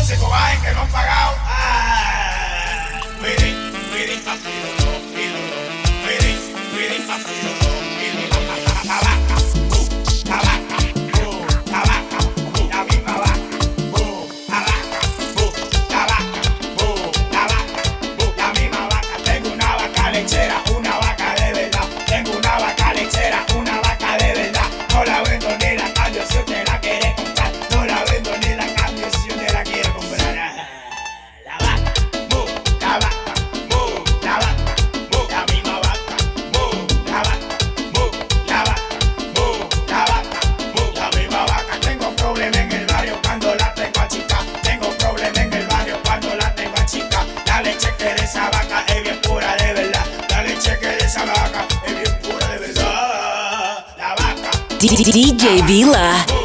músicos ay, que no han pagado. Miren, miren, miren, miren, miren. DJ Villa.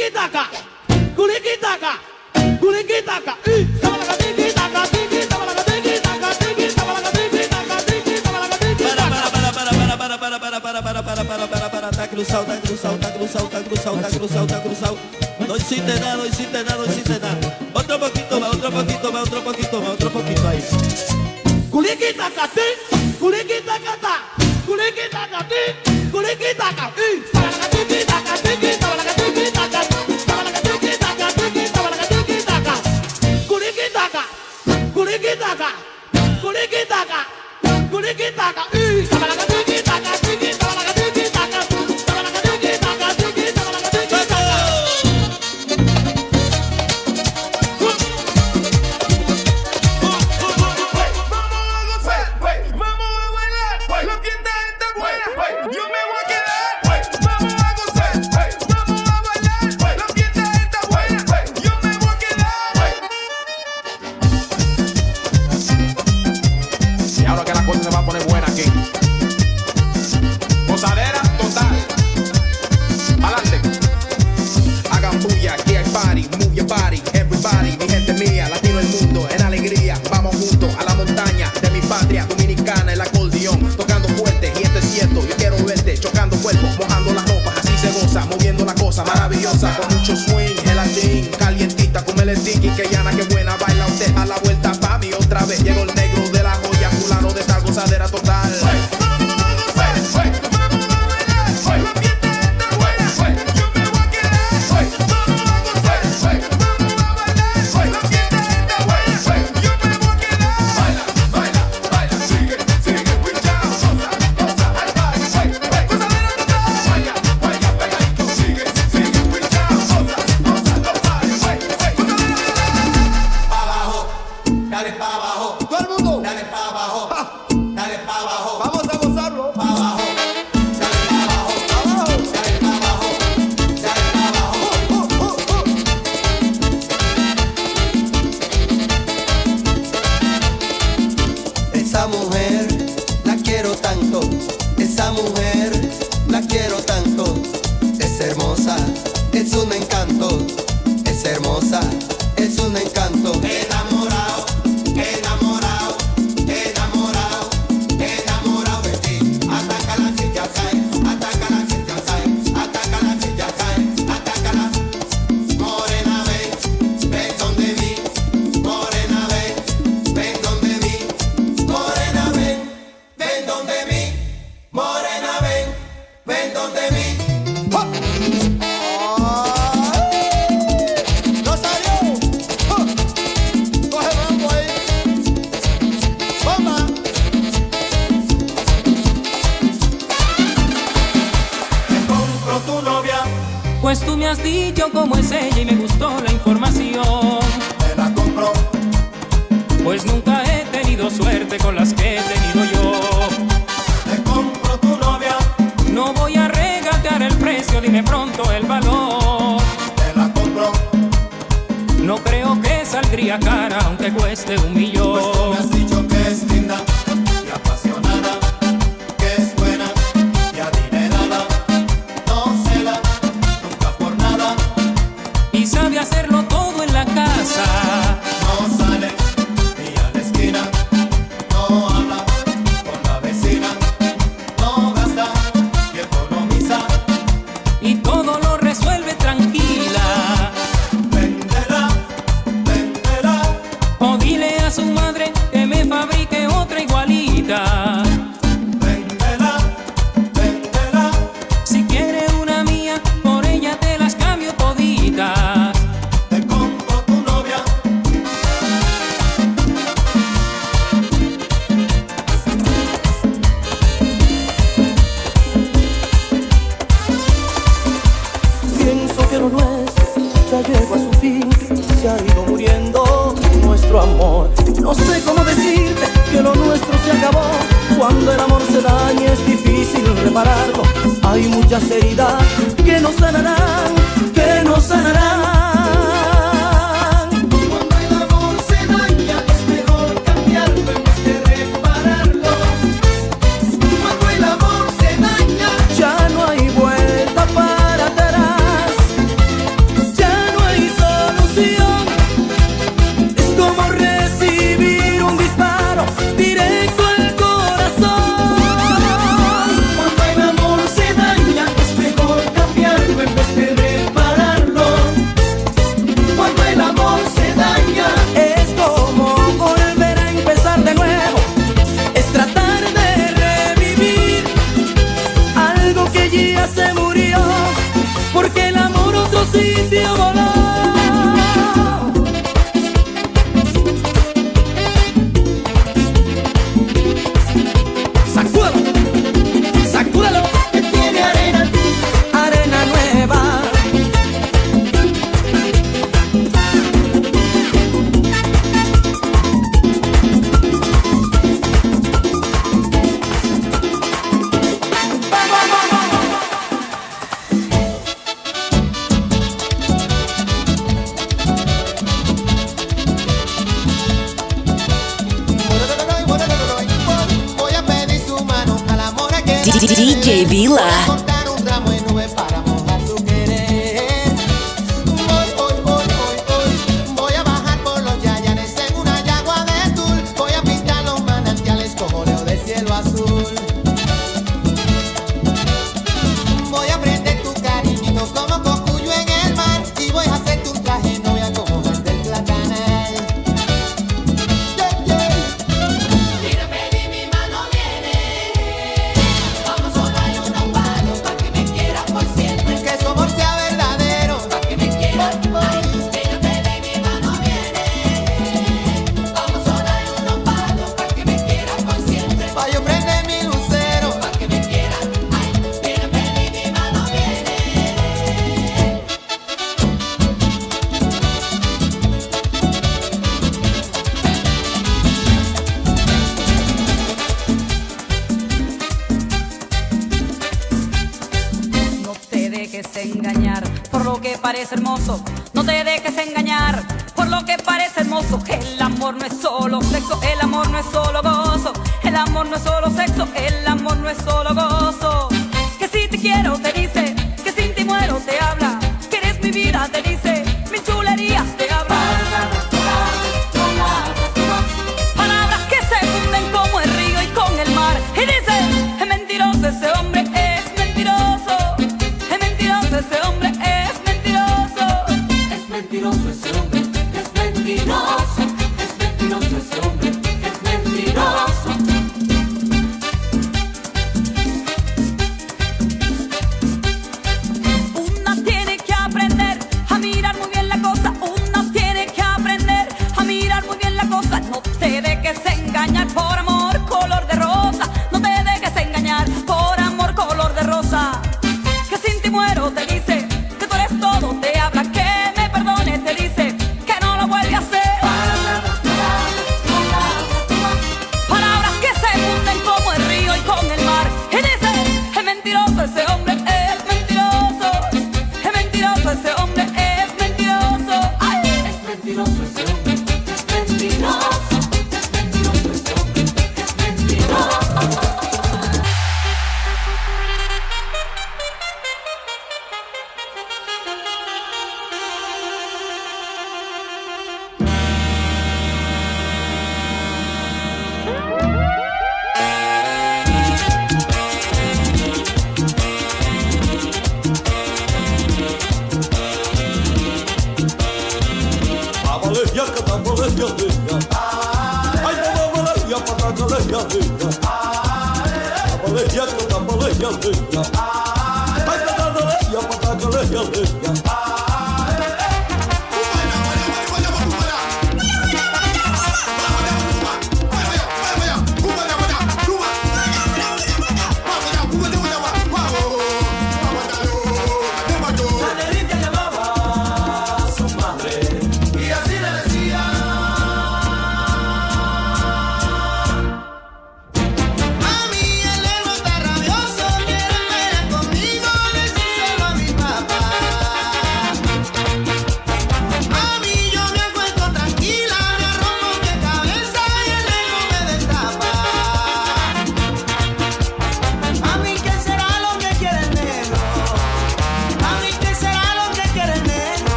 tiki taka, kuliki taka, kuliki taka, No hiciste nada, no hiciste nada, no hiciste nada. Otro poquito otro poquito más, otro poquito taka, taka,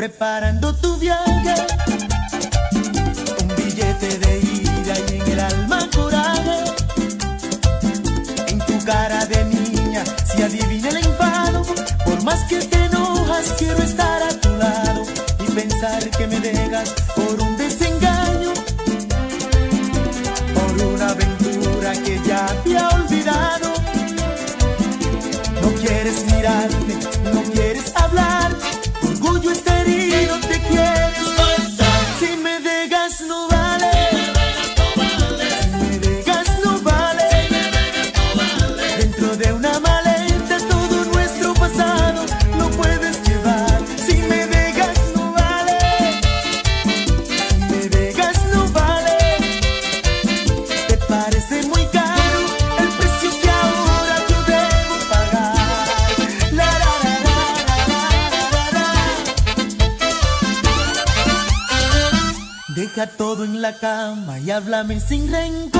preparando tu viaje. Un billete de ida y en el alma coraje. En tu cara de niña si adivina el enfado. Por más que te enojas, quiero estar a tu lado y pensar que me dejas por un y háblame sin rencor.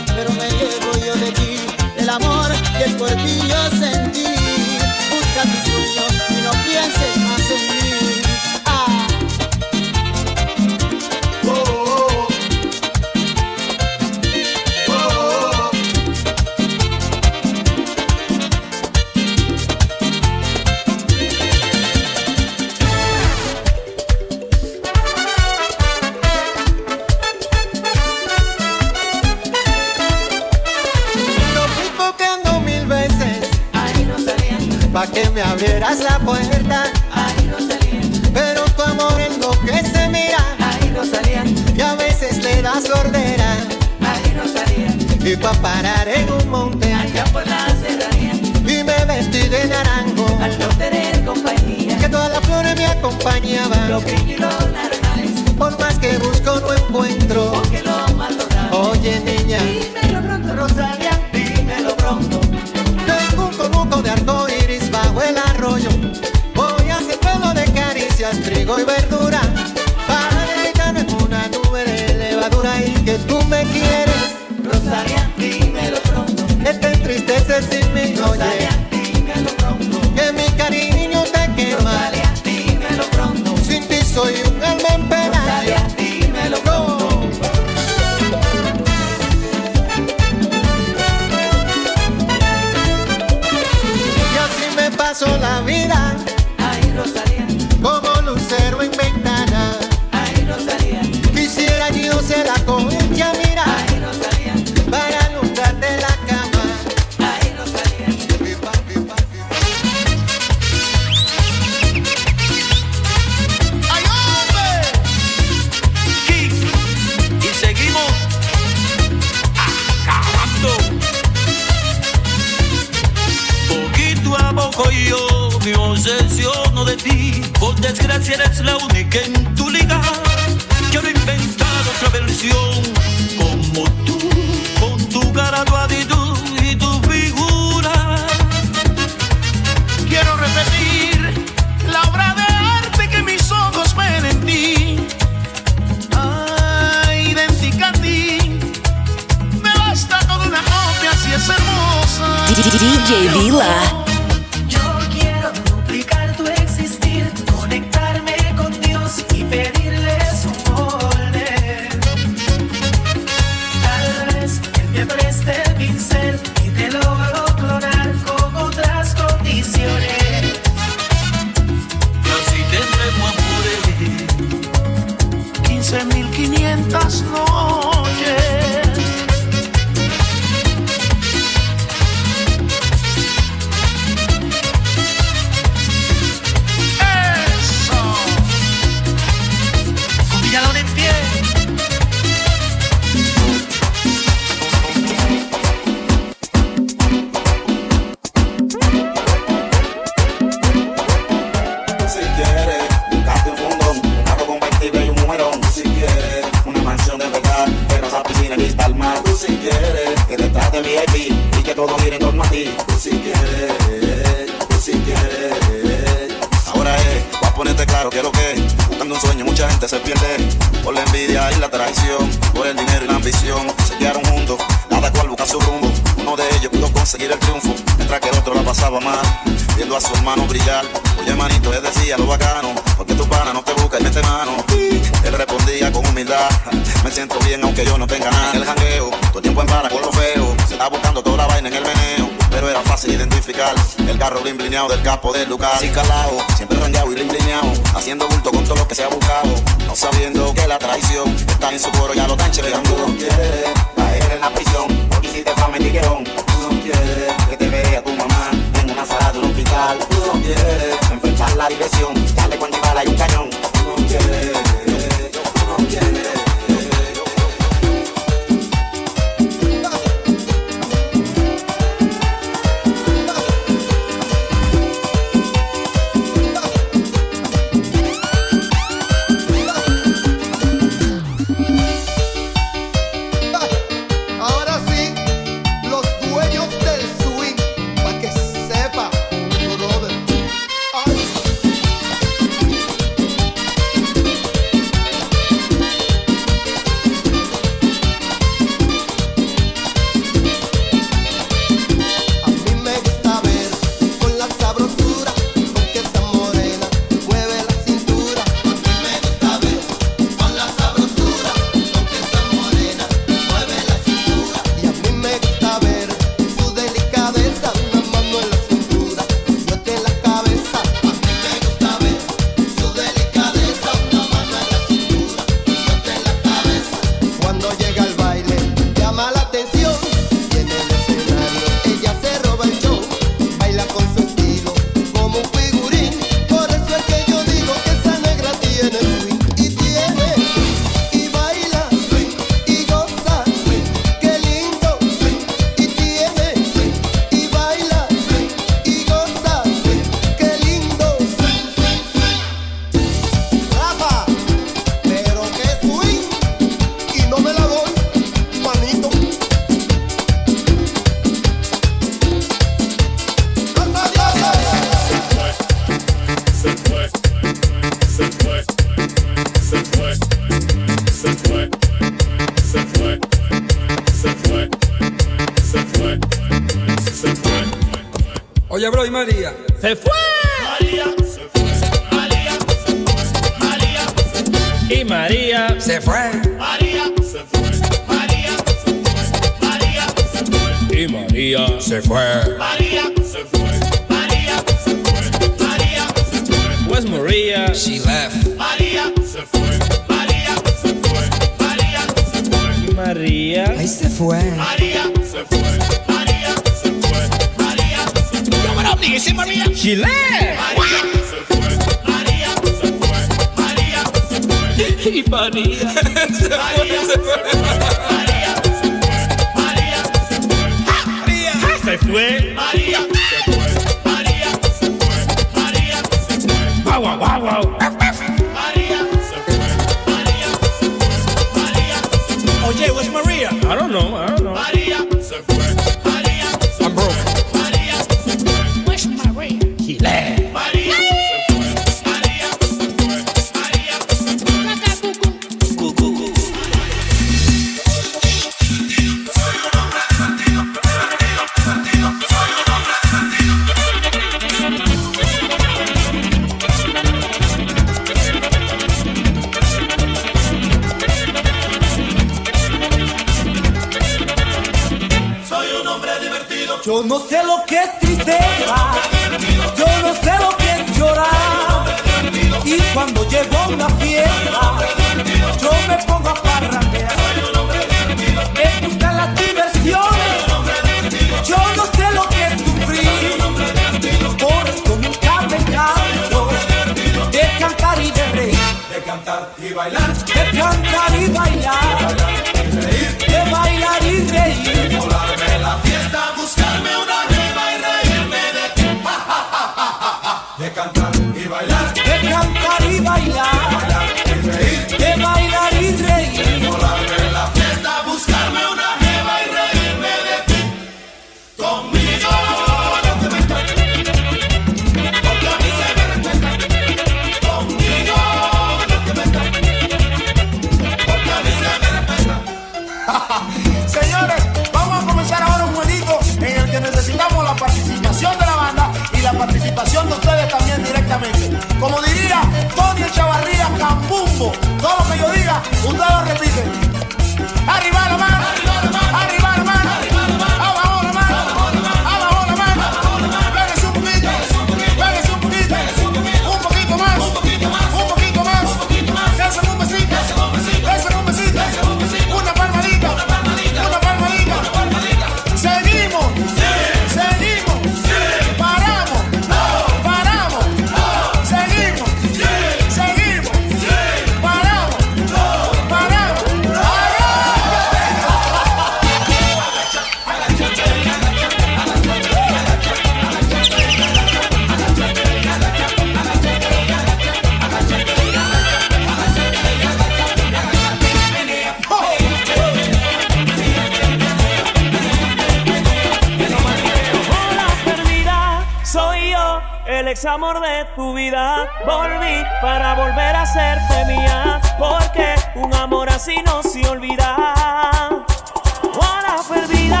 el ex amor de tu vida. Volví para volver a serte mía, porque un amor así no se olvida. A la perdida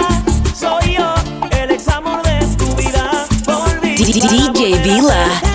soy yo, el ex amor de tu vida. Volví DJ Vila.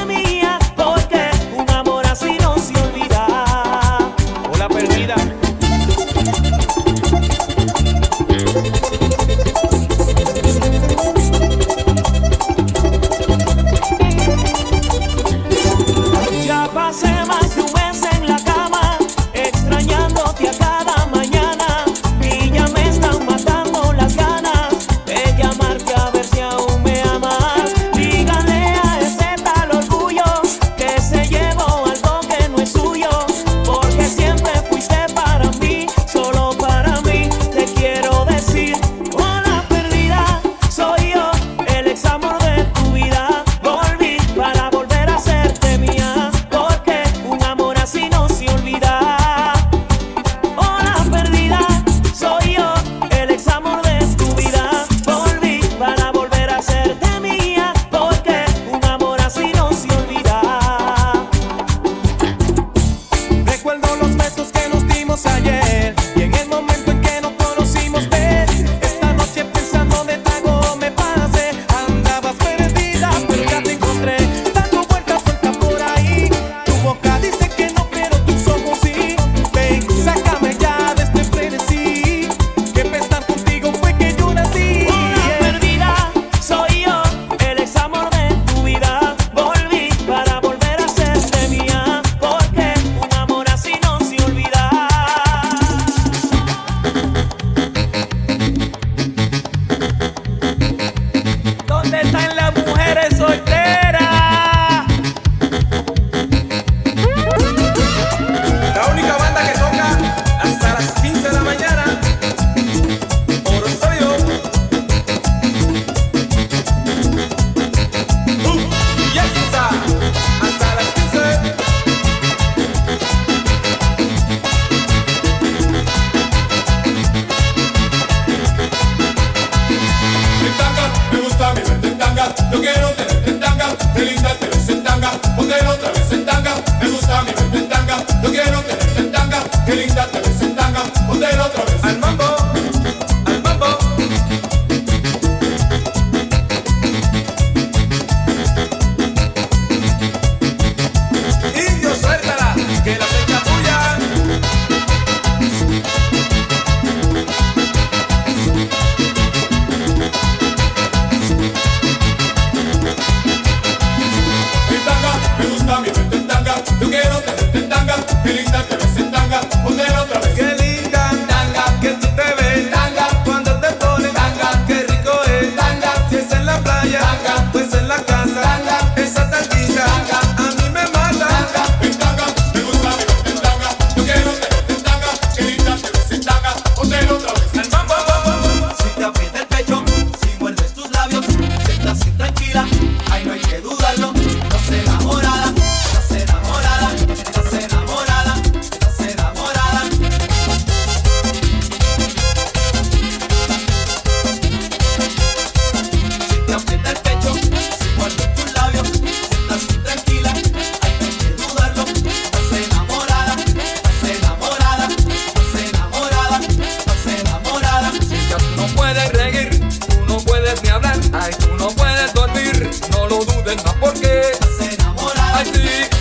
Más porque ay, sí.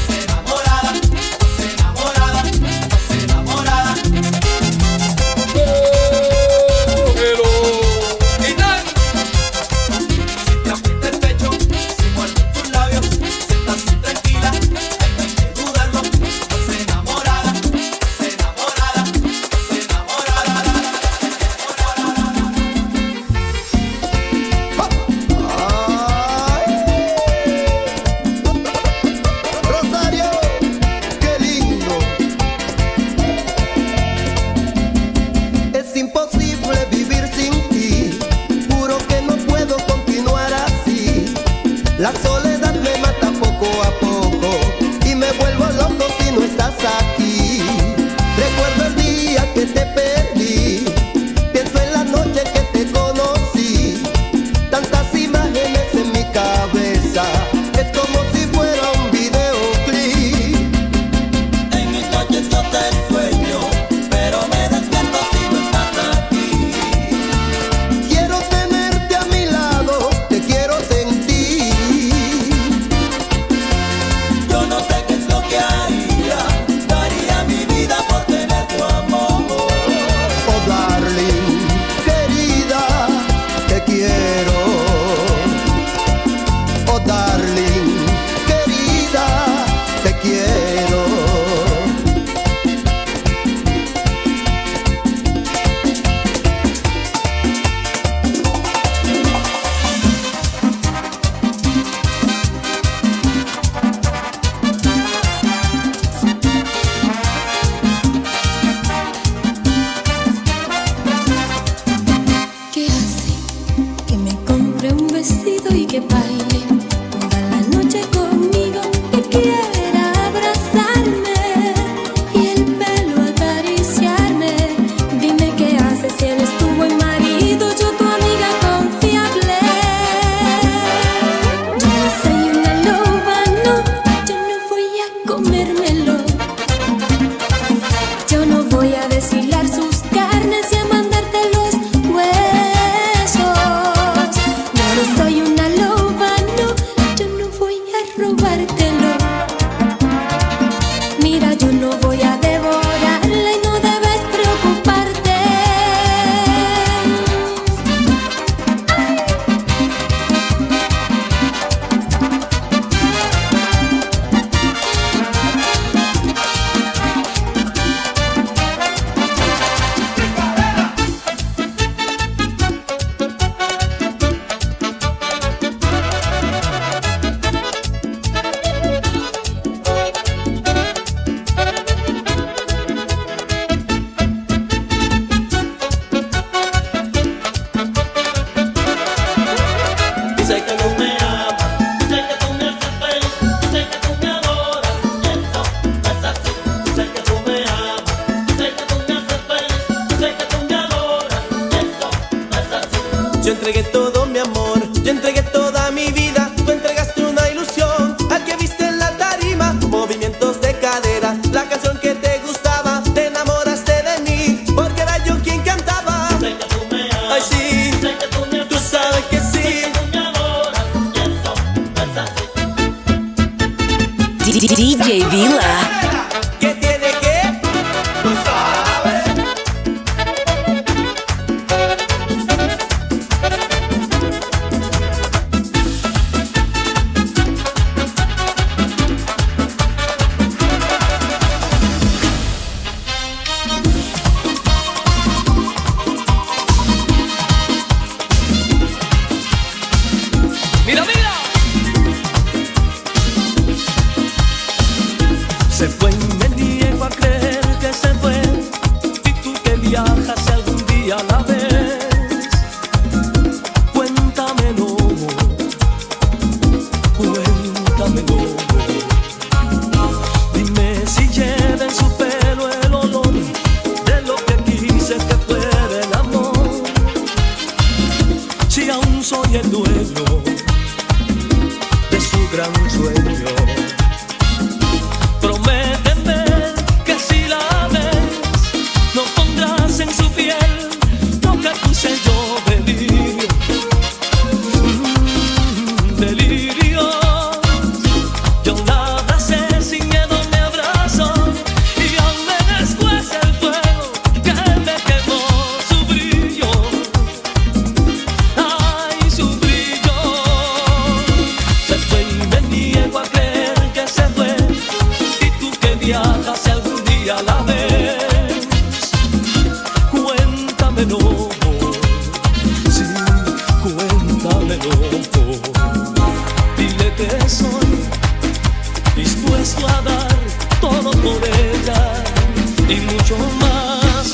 Más,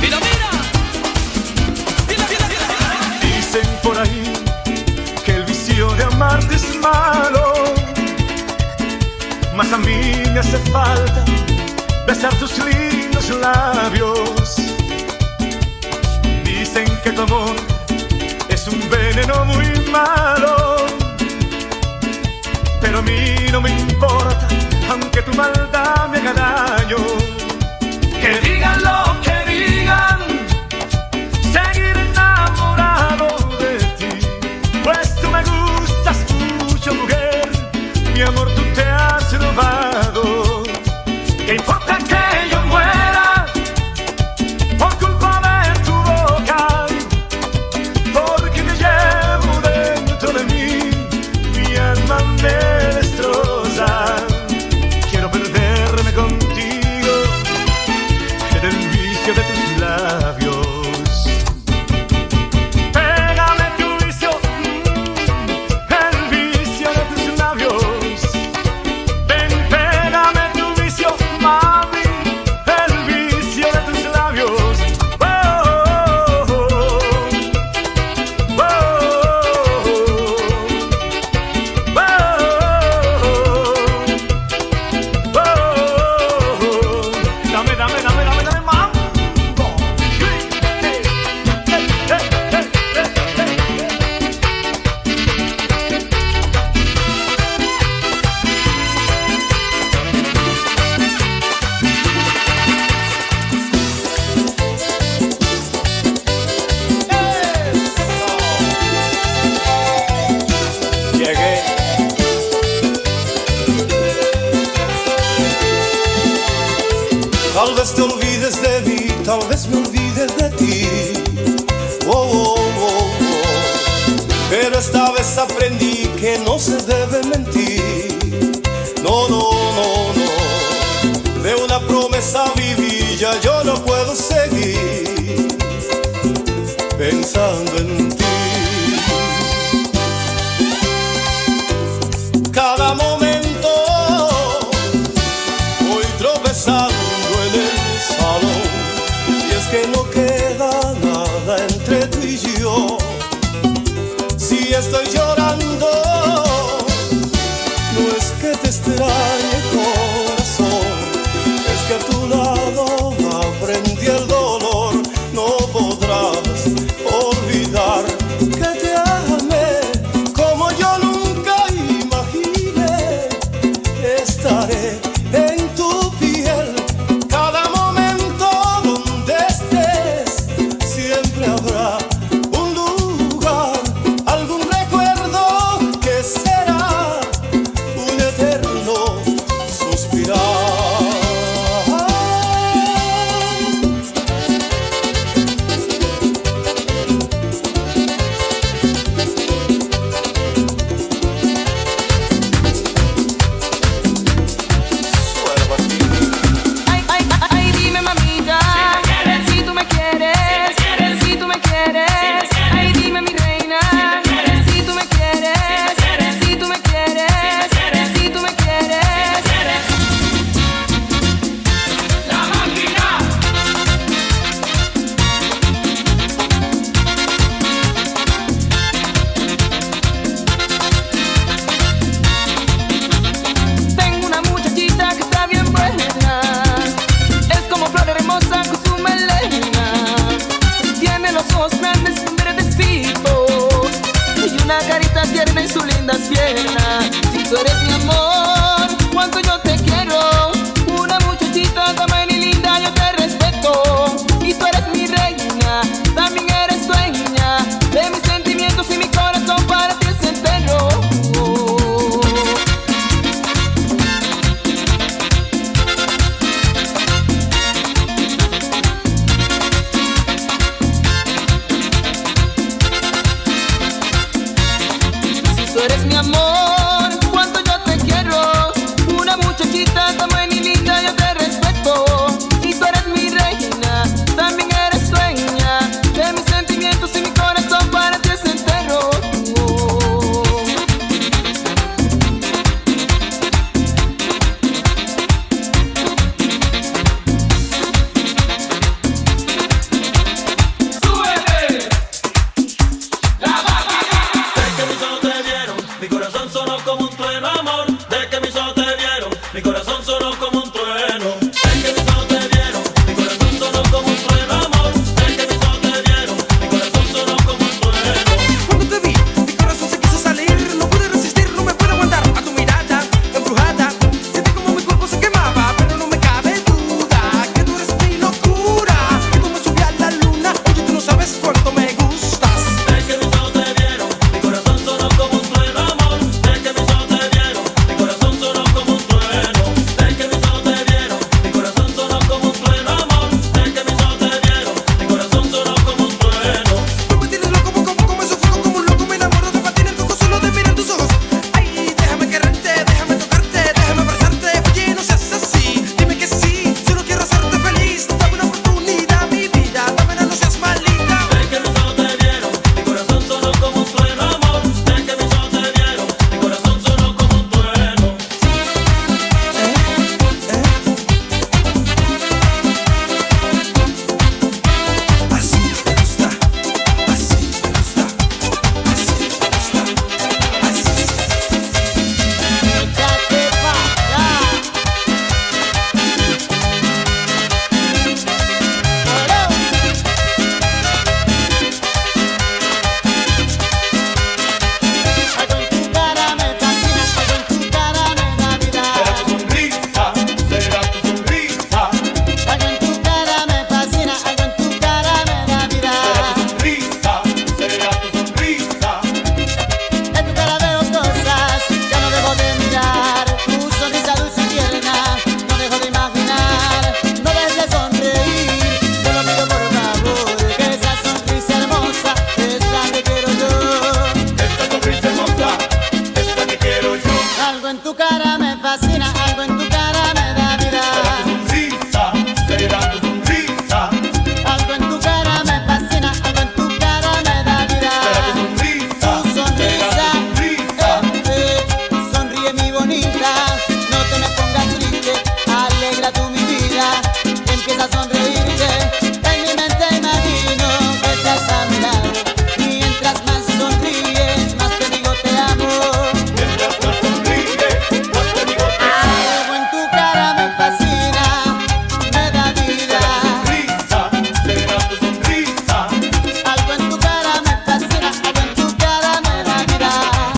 mira, mira, dicen por ahí que el vicio de amarte es malo, más a mí me hace falta besar tus lindos labios. Dicen que tu amor es un veneno muy malo, pero a mí no me importa aunque tu maldad me haga daño. Que digan lo que digan, seguir enamorado de ti. Pues tú me gustas mucho, mujer, mi amor tú te has robado. tropezando en el salón. Y es que no queda nada entre tú y yo. Si estoy llorando.